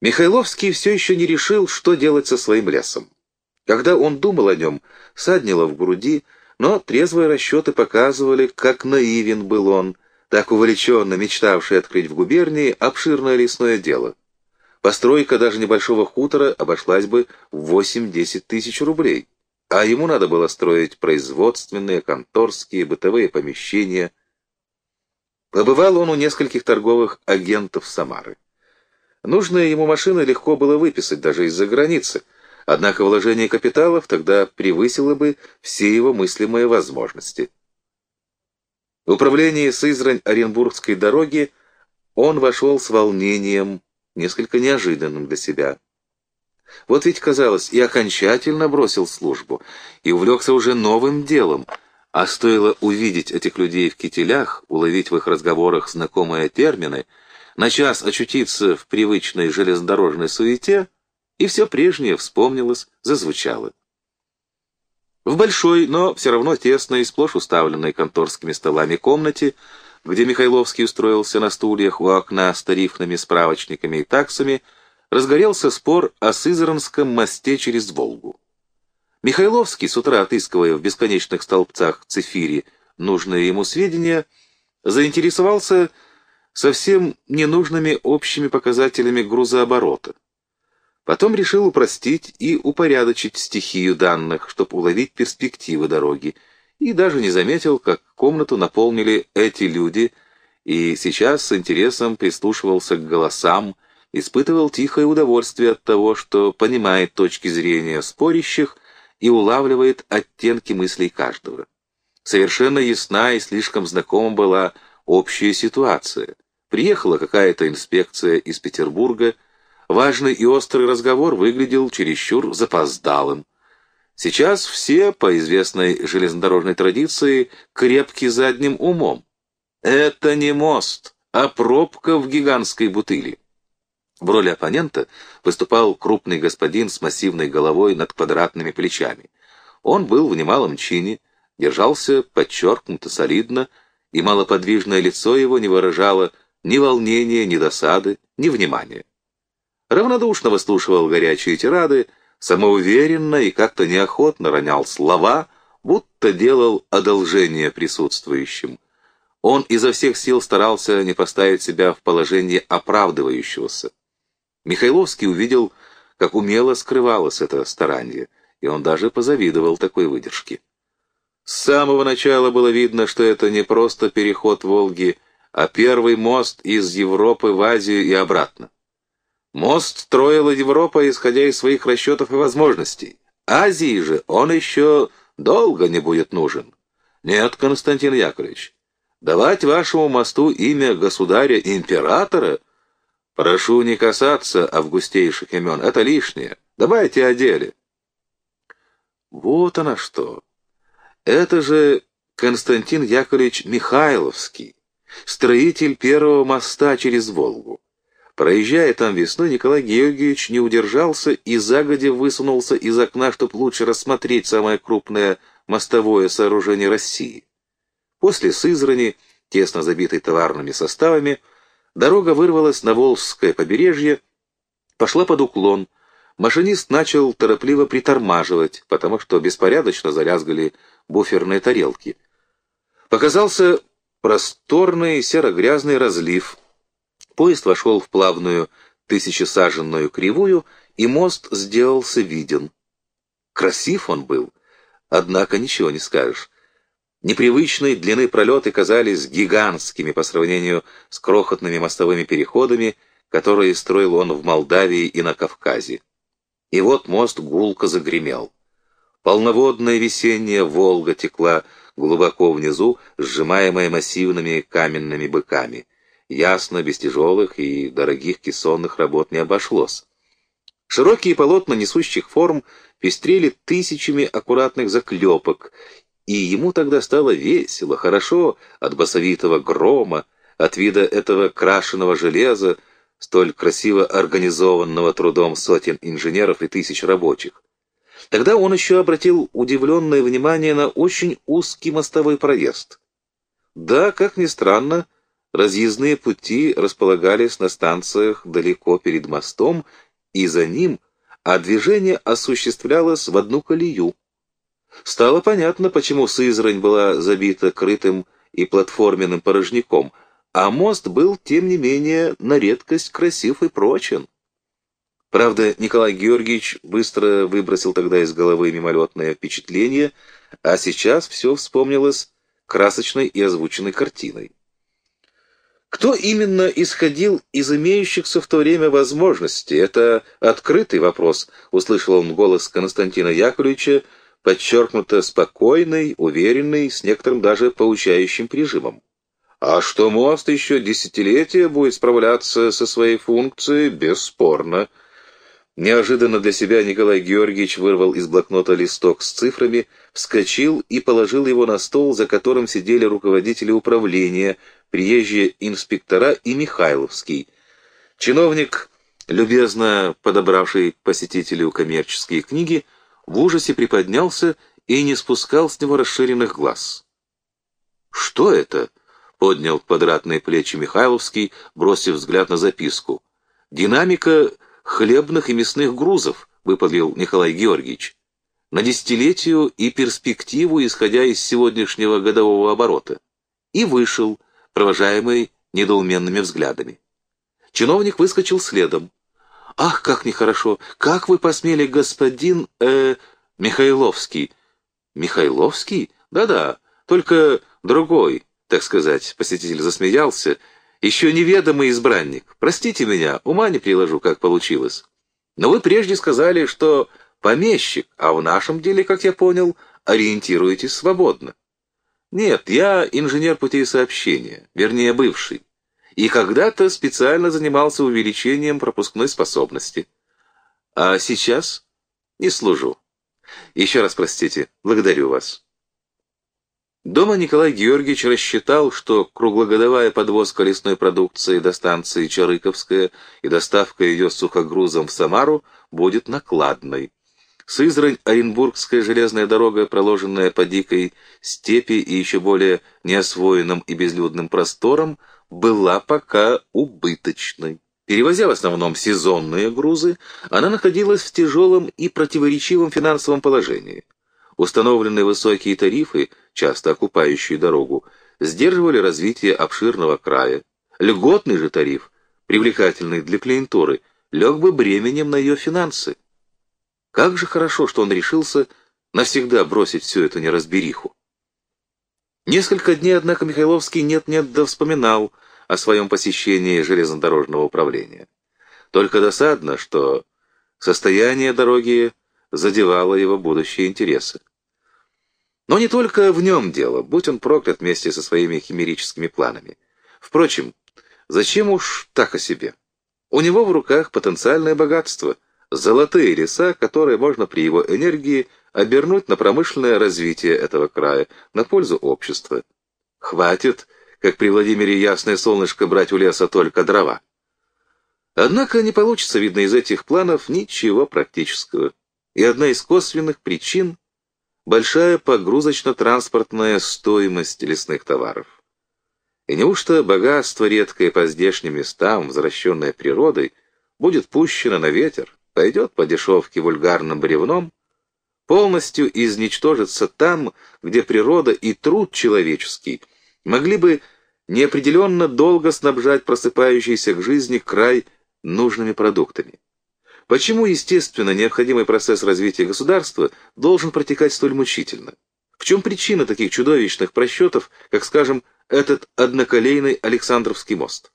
Михайловский все еще не решил, что делать со своим лесом. Когда он думал о нем, саднило в груди, но трезвые расчеты показывали, как наивен был он, так увлеченно мечтавший открыть в губернии обширное лесное дело. Постройка даже небольшого хутора обошлась бы в 8-10 тысяч рублей, а ему надо было строить производственные, конторские, бытовые помещения. Побывал он у нескольких торговых агентов Самары. Нужные ему машины легко было выписать даже из-за границы, однако вложение капиталов тогда превысило бы все его мыслимые возможности. В управлении Сызрань-Оренбургской дороги он вошел с волнением, несколько неожиданным для себя. Вот ведь, казалось, и окончательно бросил службу, и увлекся уже новым делом, а стоило увидеть этих людей в кителях, уловить в их разговорах знакомые термины, на час очутиться в привычной железнодорожной суете, и все прежнее вспомнилось, зазвучало. В большой, но все равно тесной, сплошь уставленной конторскими столами комнате, где Михайловский устроился на стульях у окна с тарифными справочниками и таксами, разгорелся спор о Сызранском мосте через Волгу. Михайловский, с утра отыскивая в бесконечных столбцах цифири нужные ему сведения, заинтересовался совсем ненужными общими показателями грузооборота. Потом решил упростить и упорядочить стихию данных, чтобы уловить перспективы дороги, и даже не заметил, как комнату наполнили эти люди, и сейчас с интересом прислушивался к голосам, испытывал тихое удовольствие от того, что понимает точки зрения спорящих и улавливает оттенки мыслей каждого. Совершенно ясна и слишком знакома была общая ситуация. Приехала какая-то инспекция из Петербурга, Важный и острый разговор выглядел чересчур запоздалым. Сейчас все, по известной железнодорожной традиции, крепки задним умом. Это не мост, а пробка в гигантской бутыли. В роли оппонента выступал крупный господин с массивной головой над квадратными плечами. Он был в немалом чине, держался подчеркнуто солидно, и малоподвижное лицо его не выражало ни волнения, ни досады, ни внимания равнодушно выслушивал горячие тирады, самоуверенно и как-то неохотно ронял слова, будто делал одолжение присутствующим. Он изо всех сил старался не поставить себя в положение оправдывающегося. Михайловский увидел, как умело скрывалось это старание, и он даже позавидовал такой выдержке. С самого начала было видно, что это не просто переход Волги, а первый мост из Европы в Азию и обратно. Мост строила Европа, исходя из своих расчетов и возможностей. Азии же он еще долго не будет нужен. Нет, Константин Яковлевич, давать вашему мосту имя государя-императора, прошу не касаться августейших имен, это лишнее. Давайте о деле. Вот она что. Это же Константин Яковлевич Михайловский, строитель первого моста через Волгу. Проезжая там весной, Николай Георгиевич не удержался и загодя высунулся из окна, чтобы лучше рассмотреть самое крупное мостовое сооружение России. После Сызрани, тесно забитой товарными составами, дорога вырвалась на Волжское побережье, пошла под уклон, машинист начал торопливо притормаживать, потому что беспорядочно залязгали буферные тарелки. Показался просторный серо-грязный разлив — Поезд вошел в плавную тысячесаженную кривую, и мост сделался виден. Красив он был, однако ничего не скажешь. Непривычной длины пролеты казались гигантскими по сравнению с крохотными мостовыми переходами, которые строил он в Молдавии и на Кавказе. И вот мост гулко загремел. Полноводная весенняя Волга текла глубоко внизу, сжимаемая массивными каменными быками. Ясно, без тяжелых и дорогих кессонных работ не обошлось. Широкие полотна несущих форм пестрели тысячами аккуратных заклепок, и ему тогда стало весело, хорошо от басовитого грома, от вида этого крашеного железа, столь красиво организованного трудом сотен инженеров и тысяч рабочих. Тогда он еще обратил удивленное внимание на очень узкий мостовой проезд. Да, как ни странно, разъездные пути располагались на станциях далеко перед мостом и за ним, а движение осуществлялось в одну колею. Стало понятно, почему Сызрань была забита крытым и платформенным порожняком, а мост был, тем не менее, на редкость красив и прочен. Правда, Николай Георгиевич быстро выбросил тогда из головы мимолетное впечатление, а сейчас все вспомнилось красочной и озвученной картиной. Кто именно исходил из имеющихся в то время возможностей? Это открытый вопрос, услышал он голос Константина Яковлевича, подчеркнуто спокойный, уверенный, с некоторым даже поучающим прижимом. А что мост еще десятилетия будет справляться со своей функцией, бесспорно. Неожиданно для себя Николай Георгиевич вырвал из блокнота листок с цифрами, вскочил и положил его на стол, за которым сидели руководители управления, приезжие инспектора и Михайловский. Чиновник, любезно подобравший посетителю коммерческие книги, в ужасе приподнялся и не спускал с него расширенных глаз. «Что это?» — поднял квадратные плечи Михайловский, бросив взгляд на записку. «Динамика хлебных и мясных грузов», — выпалил Николай Георгиевич, «на десятилетию и перспективу, исходя из сегодняшнего годового оборота». И вышел, провожаемый недоуменными взглядами. Чиновник выскочил следом. «Ах, как нехорошо! Как вы посмели, господин... э... Михайловский?» «Михайловский? Да-да, только другой, так сказать». Посетитель засмеялся еще неведомый избранник. Простите меня, ума не приложу, как получилось. Но вы прежде сказали, что помещик, а в нашем деле, как я понял, ориентируетесь свободно. Нет, я инженер путей сообщения, вернее, бывший. И когда-то специально занимался увеличением пропускной способности. А сейчас не служу. Еще раз простите, благодарю вас. Дома Николай Георгиевич рассчитал, что круглогодовая подвозка лесной продукции до станции Чарыковская и доставка ее сухогрузом в Самару будет накладной. Сызрань-Оренбургская железная дорога, проложенная по дикой степи и еще более неосвоенным и безлюдным просторам, была пока убыточной. Перевозя в основном сезонные грузы, она находилась в тяжелом и противоречивом финансовом положении. Установленные высокие тарифы, часто окупающие дорогу, сдерживали развитие обширного края. Льготный же тариф, привлекательный для клиентуры, лег бы бременем на ее финансы. Как же хорошо, что он решился навсегда бросить всю эту неразбериху. Несколько дней, однако, Михайловский нет-нет да вспоминал о своем посещении железнодорожного управления. Только досадно, что состояние дороги задевало его будущие интересы. Но не только в нем дело, будь он проклят вместе со своими химерическими планами. Впрочем, зачем уж так о себе? У него в руках потенциальное богатство, золотые леса, которые можно при его энергии обернуть на промышленное развитие этого края, на пользу общества. Хватит, как при Владимире Ясное Солнышко, брать у леса только дрова. Однако не получится, видно, из этих планов ничего практического. И одна из косвенных причин большая погрузочно-транспортная стоимость лесных товаров. И неужто богатство, редкое по здешним местам, возвращенное природой, будет пущено на ветер, пойдет по дешевке вульгарным бревном, полностью изничтожится там, где природа и труд человеческий могли бы неопределенно долго снабжать просыпающийся к жизни край нужными продуктами. Почему, естественно, необходимый процесс развития государства должен протекать столь мучительно? В чем причина таких чудовищных просчетов, как, скажем, этот одноколейный Александровский мост?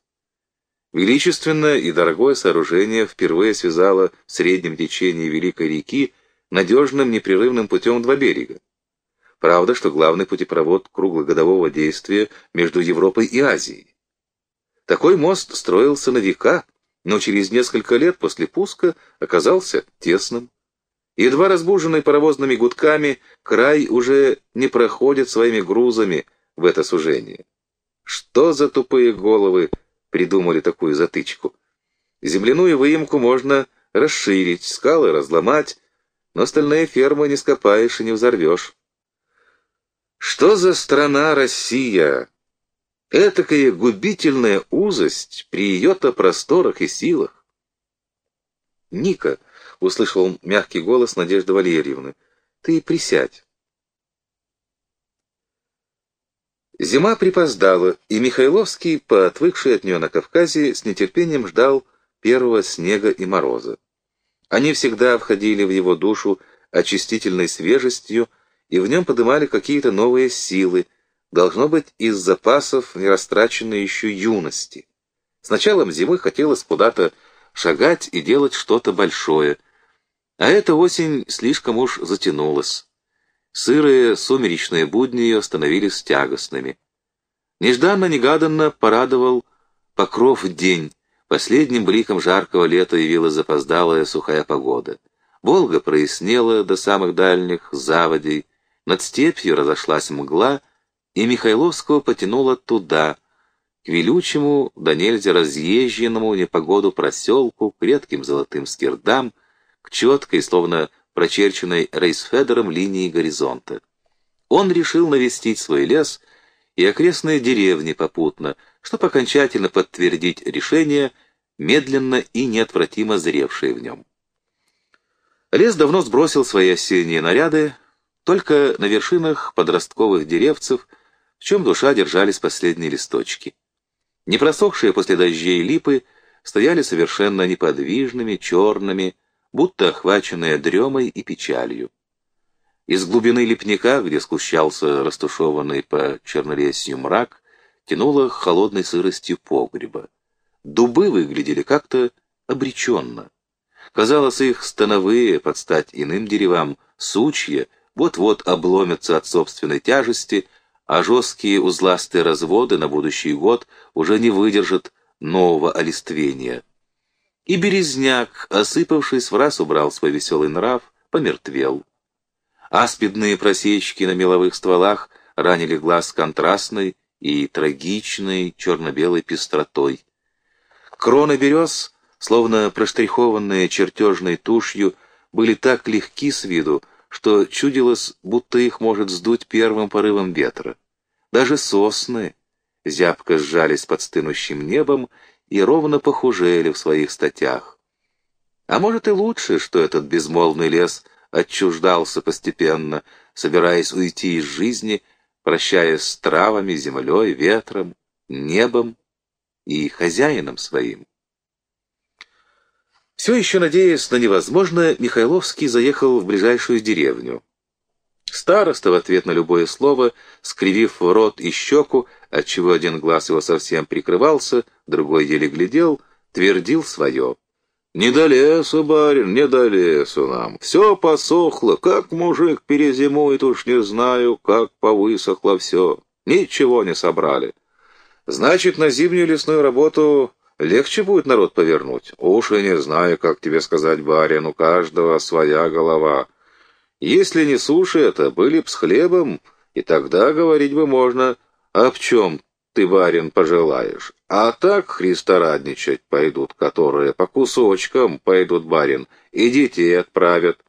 Величественное и дорогое сооружение впервые связало в среднем течении Великой реки надежным непрерывным путем два берега. Правда, что главный путепровод круглогодового действия между Европой и Азией. Такой мост строился на века, но через несколько лет после пуска оказался тесным. Едва разбуженный паровозными гудками, край уже не проходит своими грузами в это сужение. Что за тупые головы придумали такую затычку? Земляную выемку можно расширить, скалы разломать, но остальные фермы не скопаешь и не взорвешь. Что за страна Россия? Этакая губительная узость при ее-то просторах и силах. «Ника», — услышал мягкий голос Надежды Валерьевны, — «ты присядь». Зима припоздала, и Михайловский, поотвыкший от нее на Кавказе, с нетерпением ждал первого снега и мороза. Они всегда входили в его душу очистительной свежестью, и в нем подымали какие-то новые силы, должно быть, из запасов нерастраченной еще юности. С началом зимы хотелось куда-то шагать и делать что-то большое, а эта осень слишком уж затянулась. Сырые сумеречные будни ее становились тягостными. Нежданно-негаданно порадовал покров день, последним бликом жаркого лета явилась запоздалая сухая погода. Волга прояснела до самых дальних заводей, над степью разошлась мгла, и Михайловского потянуло туда, к велючему, да нельзя разъезженному непогоду проселку, к редким золотым скирдам, к четкой, словно прочерченной рейсфедером линии горизонта. Он решил навестить свой лес и окрестные деревни попутно, чтобы окончательно подтвердить решение, медленно и неотвратимо зревшее в нем. Лес давно сбросил свои осенние наряды, только на вершинах подростковых деревцев, в чем душа держались последние листочки. Непросохшие после дождей липы стояли совершенно неподвижными, черными, будто охваченные дремой и печалью. Из глубины лепника, где скущался растушеванный по чернолесью мрак, тянуло холодной сыростью погреба. Дубы выглядели как-то обреченно. Казалось, их становые, под стать иным деревам, сучья, вот-вот обломятся от собственной тяжести, а жесткие узластые разводы на будущий год уже не выдержат нового олиствения. И березняк, осыпавшись, в раз убрал свой веселый нрав, помертвел. Аспидные просечки на меловых стволах ранили глаз контрастной и трагичной черно-белой пестротой. Кроны берез, словно проштрихованные чертежной тушью, были так легки с виду, что чудилось, будто их может сдуть первым порывом ветра. Даже сосны зябко сжались под стынущим небом и ровно похужели в своих статях. А может и лучше, что этот безмолвный лес отчуждался постепенно, собираясь уйти из жизни, прощаясь с травами, землей, ветром, небом и хозяином своим. Все еще надеясь на невозможное, Михайловский заехал в ближайшую деревню. Староста в ответ на любое слово, скривив рот и щеку, отчего один глаз его совсем прикрывался, другой еле глядел, твердил свое. «Не до лесу, барин, не до лесу нам. Все посохло, как мужик перезимует, уж не знаю, как повысохло все. Ничего не собрали. Значит, на зимнюю лесную работу Легче будет народ повернуть. Уж и не знаю, как тебе сказать, барин, у каждого своя голова. Если не суши это, были б с хлебом, и тогда говорить бы можно, об чем ты, барин, пожелаешь. А так христорадничать пойдут, которые по кусочкам пойдут, барин, и детей отправят.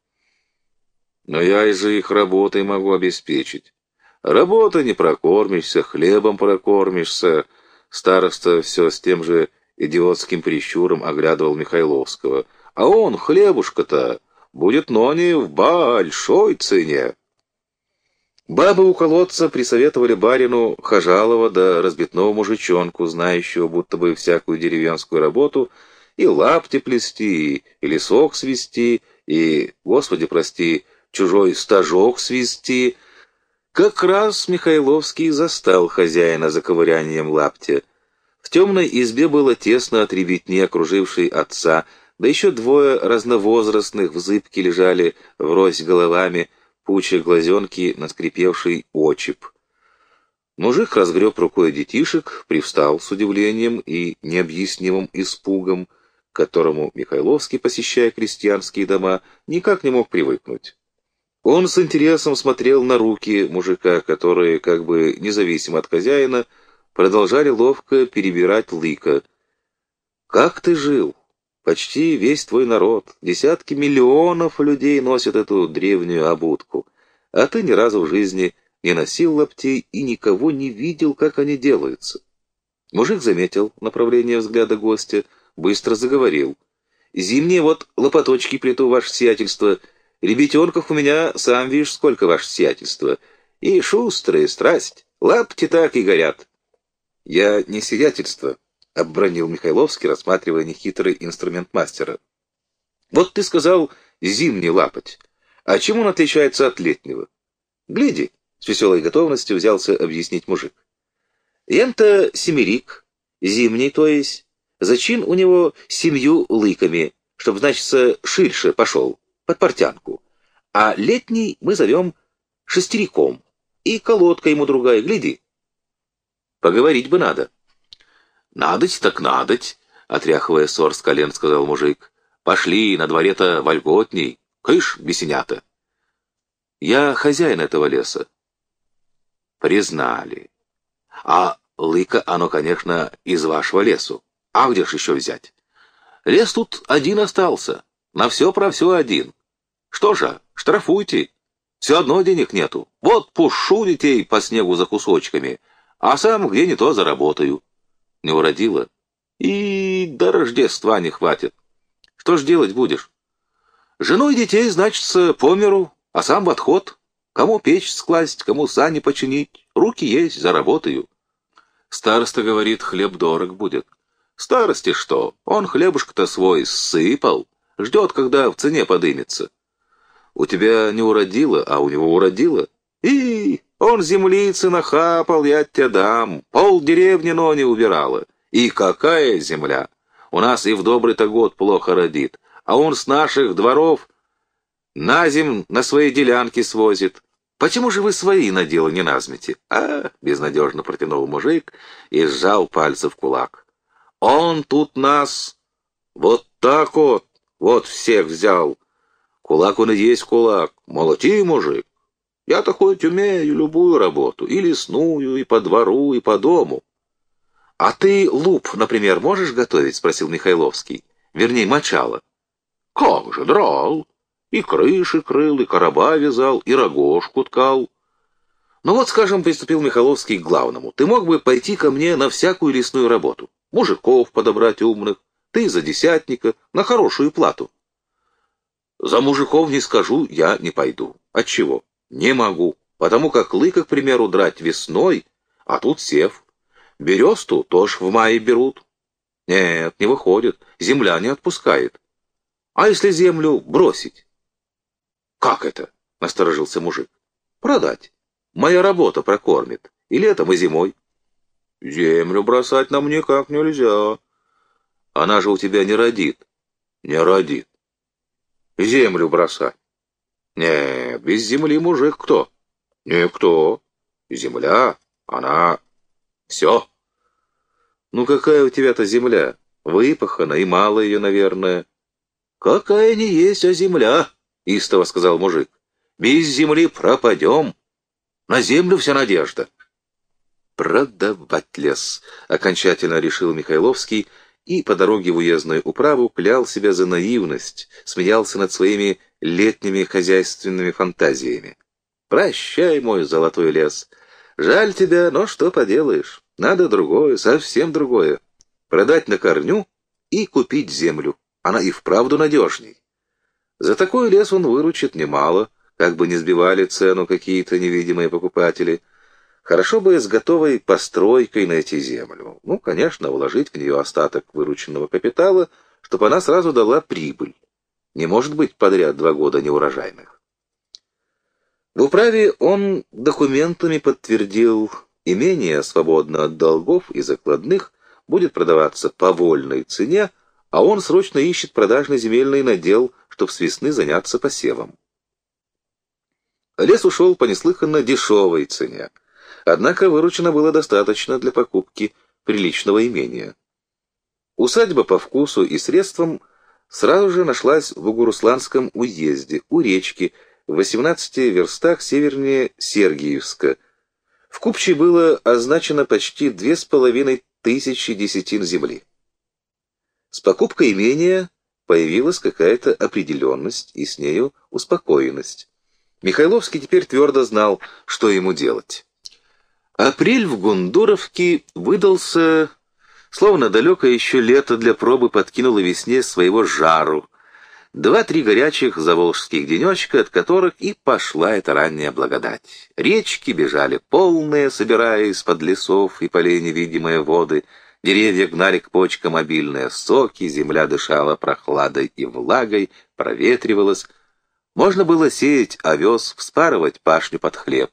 Но я и же их работой могу обеспечить. Работа не прокормишься, хлебом прокормишься. Староста все с тем же идиотским прищуром оглядывал Михайловского. «А он, хлебушка-то, будет нони в большой цене!» Бабы у колодца присоветовали барину Хожалова да разбитного мужичонку, знающего будто бы всякую деревенскую работу, и лапти плести, и лесок свести, и, господи прости, чужой стажок свести. Как раз Михайловский застал хозяина за ковырянием лаптя. В темной избе было тесно от ребятни, окружившей отца, да еще двое разновозрастных в зыбке лежали врозь головами, пуча глазенки на скрипевший очип. Мужик разгреб рукой детишек, привстал с удивлением и необъяснимым испугом, к которому Михайловский, посещая крестьянские дома, никак не мог привыкнуть. Он с интересом смотрел на руки мужика, которые, как бы независимо от хозяина, продолжали ловко перебирать лыка. «Как ты жил? Почти весь твой народ, десятки миллионов людей носят эту древнюю обутку, а ты ни разу в жизни не носил лаптей и никого не видел, как они делаются. Мужик заметил направление взгляда гостя, быстро заговорил. «Зимние вот лопаточки плету, ваше сиятельство. Ребятенков у меня, сам видишь, сколько, ваше сиятельство. И шустрые, страсть. Лапти так и горят». «Я не сиятельство», — оббронил Михайловский, рассматривая нехитрый инструмент мастера. «Вот ты сказал зимний лапоть. А чем он отличается от летнего?» «Гляди», — с веселой готовностью взялся объяснить мужик. «Ента семерик, зимний, то есть. Зачин у него семью лыками, чтоб, значится, ширше пошел, под портянку. А летний мы зовем шестериком. И колодка ему другая, гляди». Поговорить бы надо. Надоть так надоть, отряхивая ссор с колен, сказал мужик. Пошли, на дворе-то вольготней. Кыш, бесенята. Я хозяин этого леса. Признали. А лыка оно, конечно, из вашего лесу. А где ж еще взять? Лес тут один остался. На все про все один. Что же, штрафуйте. Все одно денег нету. Вот пушу детей по снегу за кусочками — а сам где не то заработаю. Не уродила. И до Рождества не хватит. Что ж делать будешь? Жену и детей, значится, по миру, а сам в отход. Кому печь скласть, кому сани починить. Руки есть, заработаю. Староста говорит, хлеб дорог будет. Старости что? Он хлебушка-то свой сыпал. Ждет, когда в цене подымется. У тебя не уродило, а у него уродило. И он землицы нахапал, я тебе дам. Пол деревни, но не убирала. И какая земля! У нас и в добрый-то год плохо родит. А он с наших дворов на зим на свои делянки свозит. Почему же вы свои на дело не назмете? А, безнадежно протянул мужик и сжал пальцы в кулак. Он тут нас вот так вот, вот всех взял. Кулак он и есть кулак. Молоти, мужик. Я-то хоть умею любую работу, и лесную, и по двору, и по дому. — А ты луп, например, можешь готовить? — спросил Михайловский. — Вернее, мочало. — Как же, драл. И крыши крыл, и короба вязал, и рогожку ткал. Ну вот, скажем, приступил Михайловский к главному. Ты мог бы пойти ко мне на всякую лесную работу. Мужиков подобрать умных, ты за десятника, на хорошую плату. За мужиков не скажу, я не пойду. Отчего? Не могу, потому как лыка, к примеру, драть весной, а тут сев. Бересту тоже в мае берут. Нет, не выходит, земля не отпускает. А если землю бросить? Как это? Насторожился мужик. Продать. Моя работа прокормит. И летом, и зимой. Землю бросать нам никак нельзя. Она же у тебя не родит. Не родит. Землю бросать. Нет, без земли мужик кто? Никто. Земля, она... Все. Ну какая у тебя-то земля? Выпахана и мало ее, наверное. Какая не есть, а земля, истово сказал мужик. Без земли пропадем. На землю вся надежда. Продавать лес, окончательно решил Михайловский, и по дороге в уездную управу клял себя за наивность, смеялся над своими летними хозяйственными фантазиями. «Прощай, мой золотой лес. Жаль тебя, но что поделаешь. Надо другое, совсем другое. Продать на корню и купить землю. Она и вправду надежней. За такой лес он выручит немало, как бы не сбивали цену какие-то невидимые покупатели. Хорошо бы с готовой постройкой найти землю. Ну, конечно, вложить в нее остаток вырученного капитала, чтобы она сразу дала прибыль. Не может быть подряд два года неурожайных. В управе он документами подтвердил, имение свободно от долгов и закладных будет продаваться по вольной цене, а он срочно ищет продажный земельный надел, чтобы с весны заняться посевом. Лес ушел по неслыханно дешевой цене, однако выручено было достаточно для покупки приличного имения. Усадьба по вкусу и средствам – сразу же нашлась в Угурусланском уезде, у речки, в 18 верстах севернее Сергиевска. В Купче было означено почти две с половиной тысячи десятин земли. С покупкой имения появилась какая-то определенность и с нею успокоенность. Михайловский теперь твердо знал, что ему делать. Апрель в Гундуровке выдался Словно далекое еще лето для пробы подкинуло весне своего жару. Два-три горячих заволжских денечка, от которых и пошла эта ранняя благодать. Речки бежали полные, собирая из-под лесов и полей невидимые воды. Деревья гнали к почкам обильные соки, земля дышала прохладой и влагой, проветривалась. Можно было сеять овес, вспарывать пашню под хлеб.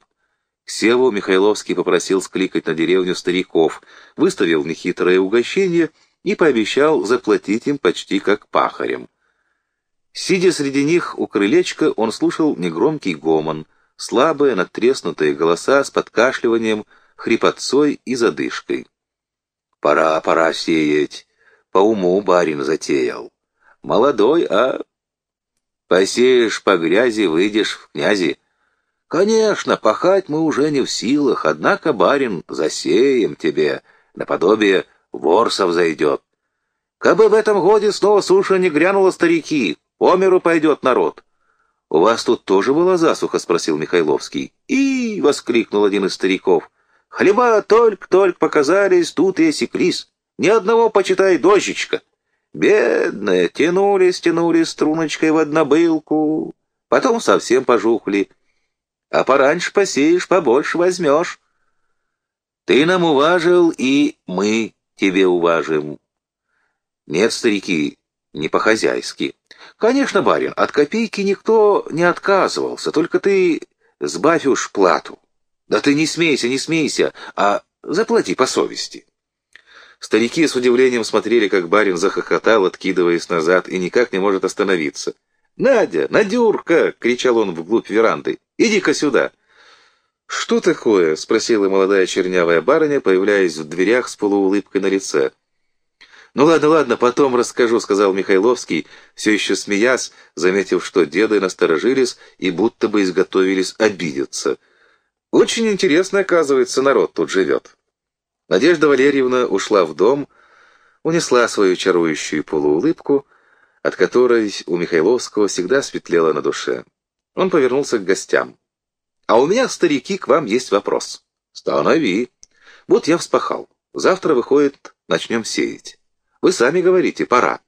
Севу Михайловский попросил скликать на деревню стариков, выставил нехитрое угощение и пообещал заплатить им почти как пахарям. Сидя среди них у крылечка, он слушал негромкий гомон, слабые надтреснутые голоса с подкашливанием, хрипотцой и задышкой. «Пора, пора сеять. По уму барин затеял. Молодой, а посеешь по грязи, выйдешь в князи. Конечно, пахать мы уже не в силах, однако, барин, засеем тебе, наподобие ворсов зайдет. Кабы в этом годе снова суша не грянула старики, по миру пойдет народ. «У вас тут тоже была засуха?» — спросил Михайловский. «И!» — воскликнул один из стариков. «Хлеба только-только показались, тут и осеклись. Ни одного, почитай, дождичка. Бедные, тянулись, тянулись струночкой в однобылку, потом совсем пожухли. А пораньше посеешь, побольше возьмешь. Ты нам уважил, и мы тебе уважим. Нет, старики, не по-хозяйски. Конечно, барин, от копейки никто не отказывался, только ты сбавь уж плату. Да ты не смейся, не смейся, а заплати по совести. Старики с удивлением смотрели, как барин захохотал, откидываясь назад, и никак не может остановиться. «Надя! Надюрка!» — кричал он вглубь веранды. «Иди-ка сюда!» «Что такое?» — спросила молодая чернявая барыня, появляясь в дверях с полуулыбкой на лице. «Ну ладно, ладно, потом расскажу», — сказал Михайловский, все еще смеясь, заметив, что деды насторожились и будто бы изготовились обидеться. «Очень интересно, оказывается, народ тут живет». Надежда Валерьевна ушла в дом, унесла свою чарующую полуулыбку, от которой у Михайловского всегда светлело на душе. Он повернулся к гостям. «А у меня, старики, к вам есть вопрос». «Станови». «Вот я вспахал. Завтра, выходит, начнем сеять». Вы сами говорите, пора.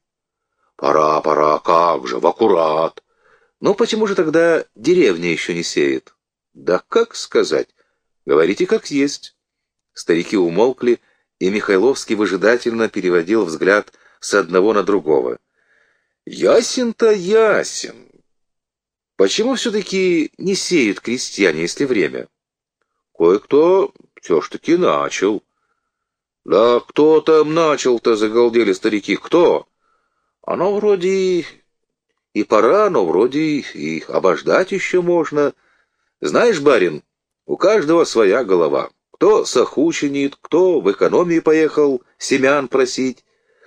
Пора, пора, как же, в аккурат. Ну почему же тогда деревня еще не сеет? Да как сказать? Говорите, как есть. Старики умолкли, и Михайловский выжидательно переводил взгляд с одного на другого. Ясен-то ясен. Почему все-таки не сеют крестьяне, если время? Кое-кто все ж таки начал. «Да кто там начал-то?» — загалдели старики. «Кто?» «Оно вроде и пора, но вроде и обождать еще можно. Знаешь, барин, у каждого своя голова. Кто сахучинит, кто в экономии поехал семян просить,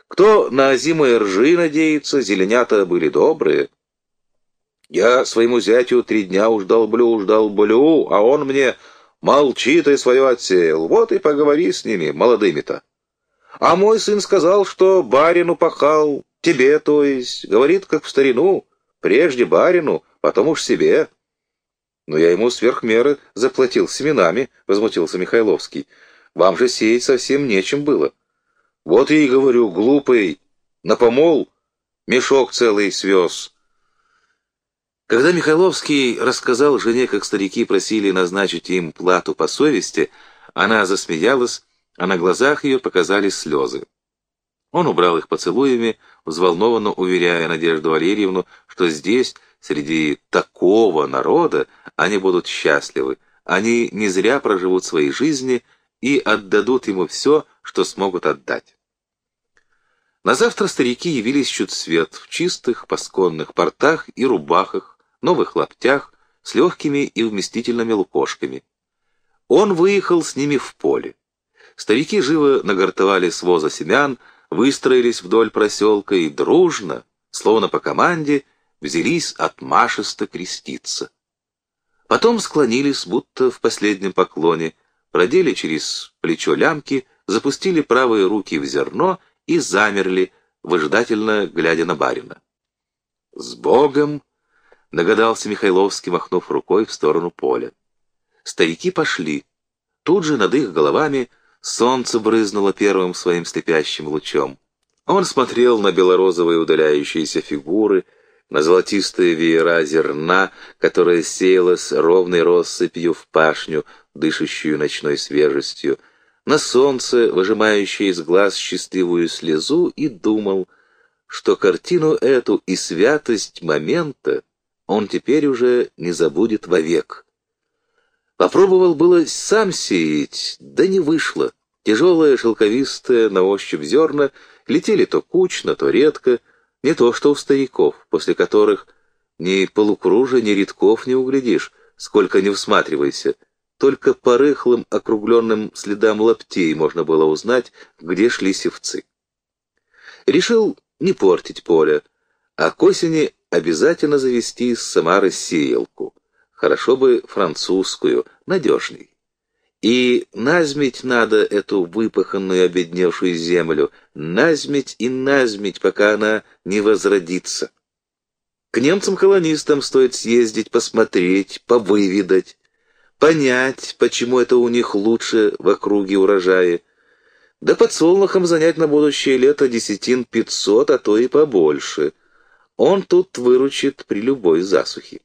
кто на зимой ржи надеется, зеленята были добрые. Я своему зятю три дня уж долблю, уж долблю, а он мне Молчи ты свое отсеял, вот и поговори с ними, молодыми-то. А мой сын сказал, что барину пахал, тебе, то есть, говорит, как в старину, прежде барину, потом уж себе. Но я ему сверх меры заплатил семенами, возмутился Михайловский. Вам же сеять совсем нечем было. Вот и говорю, глупый, на помол мешок целый свез. Когда Михайловский рассказал жене, как старики просили назначить им плату по совести, она засмеялась, а на глазах ее показались слезы. Он убрал их поцелуями, взволнованно уверяя Надежду Валерьевну, что здесь, среди такого народа, они будут счастливы, они не зря проживут свои жизни и отдадут ему все, что смогут отдать. На завтра старики явились чуть свет в чистых пасконных портах и рубахах, новых лаптях, с легкими и вместительными лукошками. Он выехал с ними в поле. Старики живо нагортовали с воза семян, выстроились вдоль проселка и дружно, словно по команде, взялись отмашисто креститься. Потом склонились, будто в последнем поклоне, продели через плечо лямки, запустили правые руки в зерно и замерли, выжидательно глядя на барина. «С Богом!» догадался Михайловский, махнув рукой в сторону поля. Старики пошли. Тут же над их головами Солнце брызнуло первым своим слепящим лучом. Он смотрел на белорозовые удаляющиеся фигуры, на золотистые веера зерна, которое сеялось ровной россыпью в пашню, дышащую ночной свежестью, на солнце, выжимающее из глаз счастливую слезу, и думал, что картину эту и святость момента он теперь уже не забудет вовек. Попробовал было сам сеять, да не вышло. Тяжелые, шелковистые, на ощупь зерна летели то кучно, то редко, не то что у стариков, после которых ни полукружия, ни редков не углядишь, сколько не всматривайся. Только по рыхлым, округленным следам лаптей можно было узнать, где шли севцы. Решил не портить поле, а к осени обязательно завести из Самары сеялку. Хорошо бы французскую, надежней. И назмить надо эту выпаханную обедневшую землю, назмить и назмить, пока она не возродится. К немцам-колонистам стоит съездить, посмотреть, повыведать, понять, почему это у них лучше в округе урожаи. Да под солнухом занять на будущее лето десятин пятьсот, а то и побольше. Он тут выручит при любой засухе.